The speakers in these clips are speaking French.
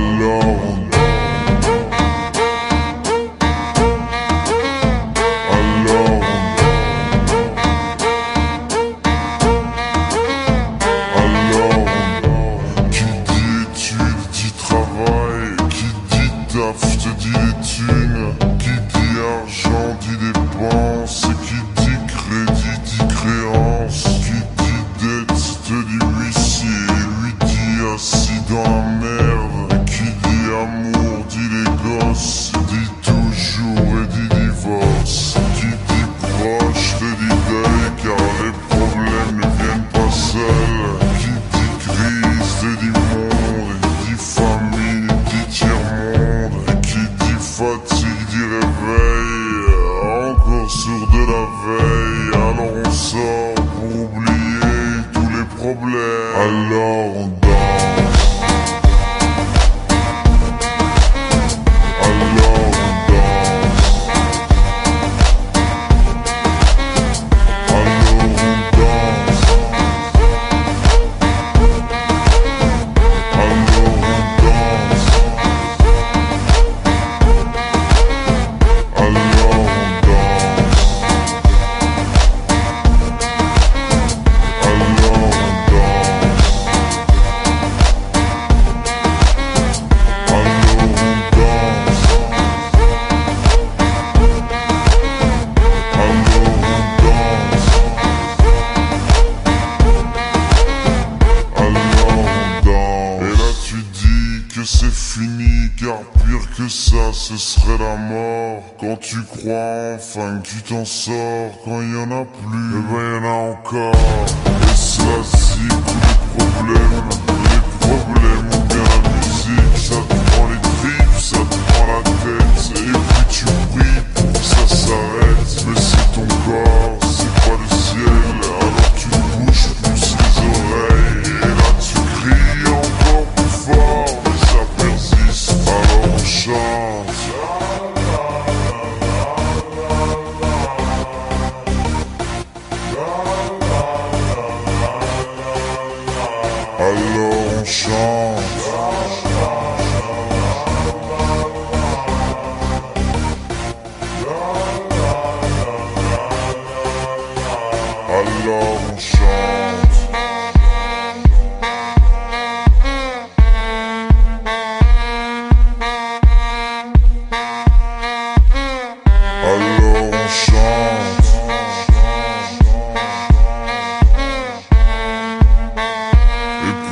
alors Alors Alors Qui dit études dit travail Qui dit taf te dit les Qui dit argent dit dépenses Qui dit crédit dit créance Qui dit dette te dit huissier Lui dit assis dans la mer du réveil, encore sourd de la veille. Alors on sort pour oublier tous les problèmes. Alors on que ça, ce serait la mort. Quand tu crois enfin que tu t'en sors, quand il y en a plus, eh ben y en a encore. Et ça si tous les problèmes, Alors on chante. Alors on chante.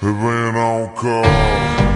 Havana on call.